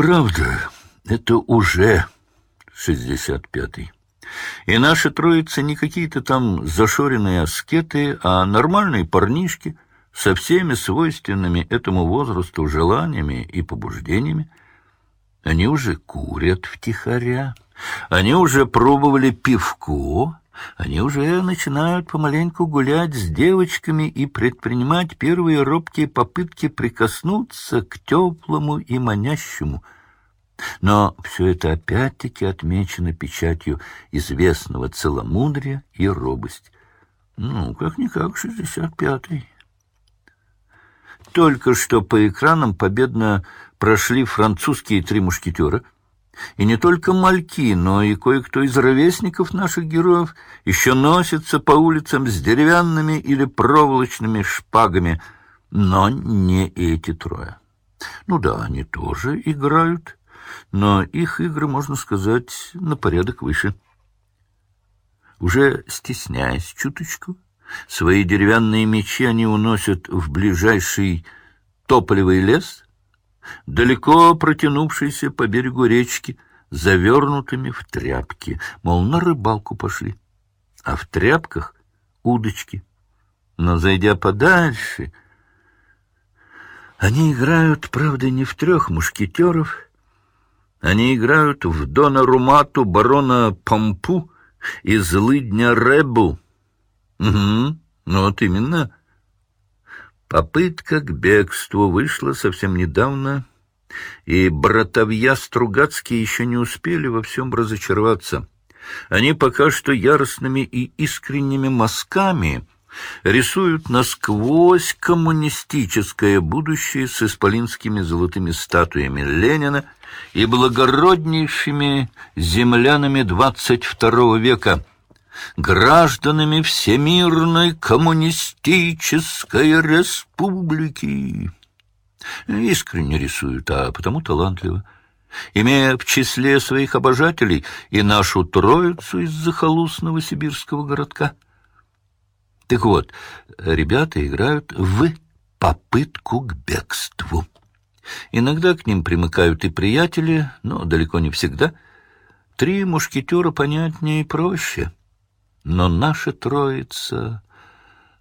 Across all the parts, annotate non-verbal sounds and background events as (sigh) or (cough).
Правда, это уже шестьдесят пятый. И наши троицы не какие-то там зашоренные аскеты, а нормальные парнишки со всеми свойственными этому возрасту желаниями и побуждениями. Они уже курят втихаря, они уже пробовали пивко, они уже начинают помаленьку гулять с девочками и предпринимать первые робкие попытки прикоснуться к теплому и манящему — но все это опять-таки отмечено печатью известного целомудрия и робости. Ну, как-никак, шестьдесят пятый. Только что по экранам победно прошли французские три мушкетера. И не только мальки, но и кое-кто из ровесников наших героев еще носится по улицам с деревянными или проволочными шпагами, но не эти трое. Ну да, они тоже играют но их игры, можно сказать, на порядок выше. Уже стесняясь чуточку, свои деревянные мечи они уносят в ближайший тополевый лес, далеко протянувшийся по берегу речки, завернутыми в тряпки, мол, на рыбалку пошли, а в тряпках удочки. Но, зайдя подальше, они играют, правда, не в трех мушкетеров, они играют в Дона Румату, барона Пампу и злыдня Ребу. Угу, ну вот именно. Попытка к бегству вышла совсем недавно, и братовья Стругацкие еще не успели во всем разочароваться. Они пока что яростными и искренними мазками рисуют насквозь коммунистическое будущее с исполинскими золотыми статуями Ленина и благороднейшими землянами второго века, гражданами Всемирной коммунистической республики. Искренне рисуют, а потому талантливо имея в числе своих обожателей и нашу троицу из захолустного сибирского городка — так вот, ребята играют в попытку к бегству. Иногда к ним примыкают и приятели, но далеко не всегда. Три мушкетера понятнее и проще. Но наша троица,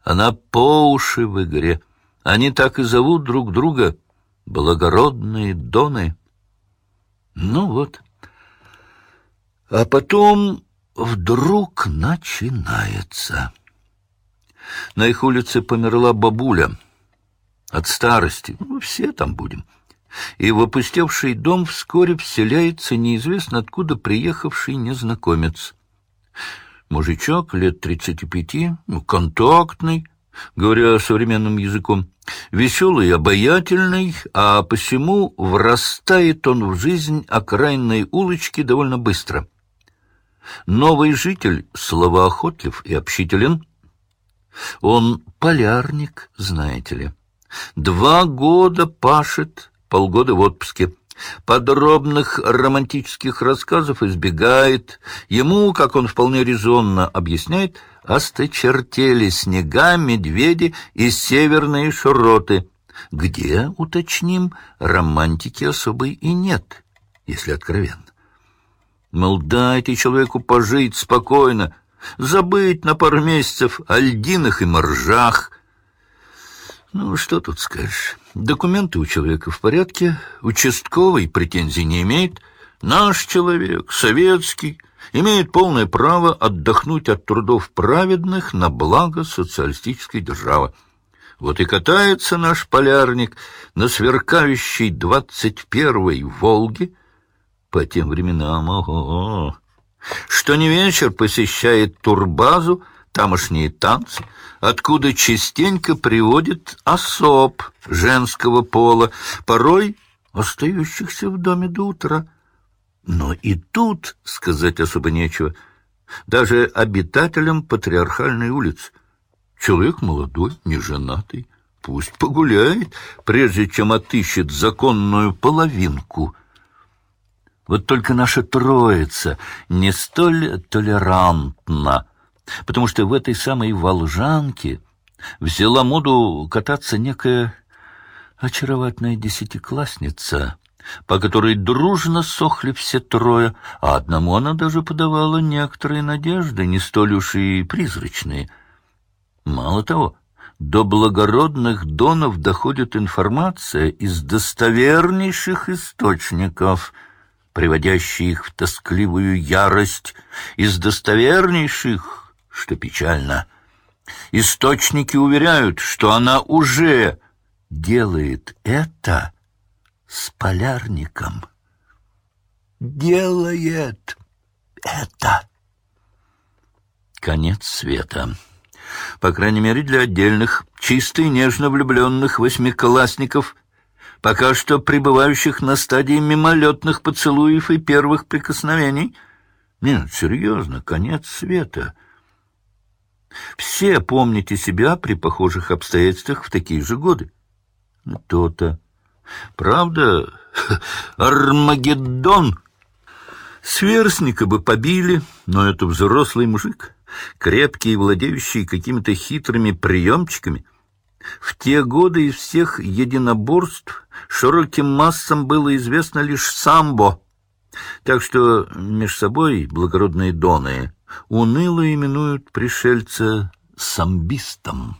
она по уши в игре. Они так и зовут друг друга благородные доны. Ну вот. А потом вдруг начинается... На их улице померла бабуля. От старости. Ну, все там будем. И в опустевший дом вскоре вселяется неизвестно откуда приехавший незнакомец. Мужичок лет тридцати пяти, контактный, говоря современным языком, веселый и обаятельный, а посему врастает он в жизнь окраинной улочки довольно быстро. Новый житель словоохотлив и общителен, он полярник, знаете ли. Два года пашет, полгода в отпуске. Подробных романтических рассказов избегает. Ему, как он вполне резонно объясняет, осточертели снега, медведи и северные широты, где, уточним, романтики особой и нет, если откровенно. Мол, дайте человеку пожить спокойно, забыть на пару месяцев о льдинах и моржах. Ну, что тут скажешь? Документы у человека в порядке, участковый претензий не имеет. Наш человек, советский, имеет полное право отдохнуть от трудов праведных на благо социалистической державы. Вот и катается наш полярник на сверкающей двадцать первой «Волге». По тем временам, ого, что не вечер посещает турбазу, тамошние танцы, откуда частенько приводит особ женского пола, порой остающихся в доме до утра. Но и тут сказать особо нечего. Даже обитателям патриархальной улицы. Человек молодой, неженатый, пусть погуляет, прежде чем отыщет законную половинку — вот только наша троица не столь толерантна, потому что в этой самой Волжанке взяла моду кататься некая очаровательная десятиклассница по которой дружно сохли все трое, а одному она даже подавала некоторые надежды, не столь уж и призрачные. Мало того, до благородных донов доходит информация из достовернейших источников, приводящая их в тоскливую ярость, из достовернейших, что печально. Источники уверяют, что она уже делает это с полярником. Делает это. Конец света. По крайней мере, для отдельных, чисто и нежно влюбленных восьмиклассников, пока что пребывающих на стадии мимолетных поцелуев и первых прикосновений. Нет, серьезно, конец света. Все помните себя при похожих обстоятельствах в такие же годы. То-то. Правда, (laughs) Армагеддон. Сверстника бы побили, но это взрослый мужик, крепкий и владеющий какими-то хитрыми приемчиками. В те годы из всех единоборств широким массам было известно лишь самбо, так что меж собой благородные доны уныло именуют пришельца самбистом.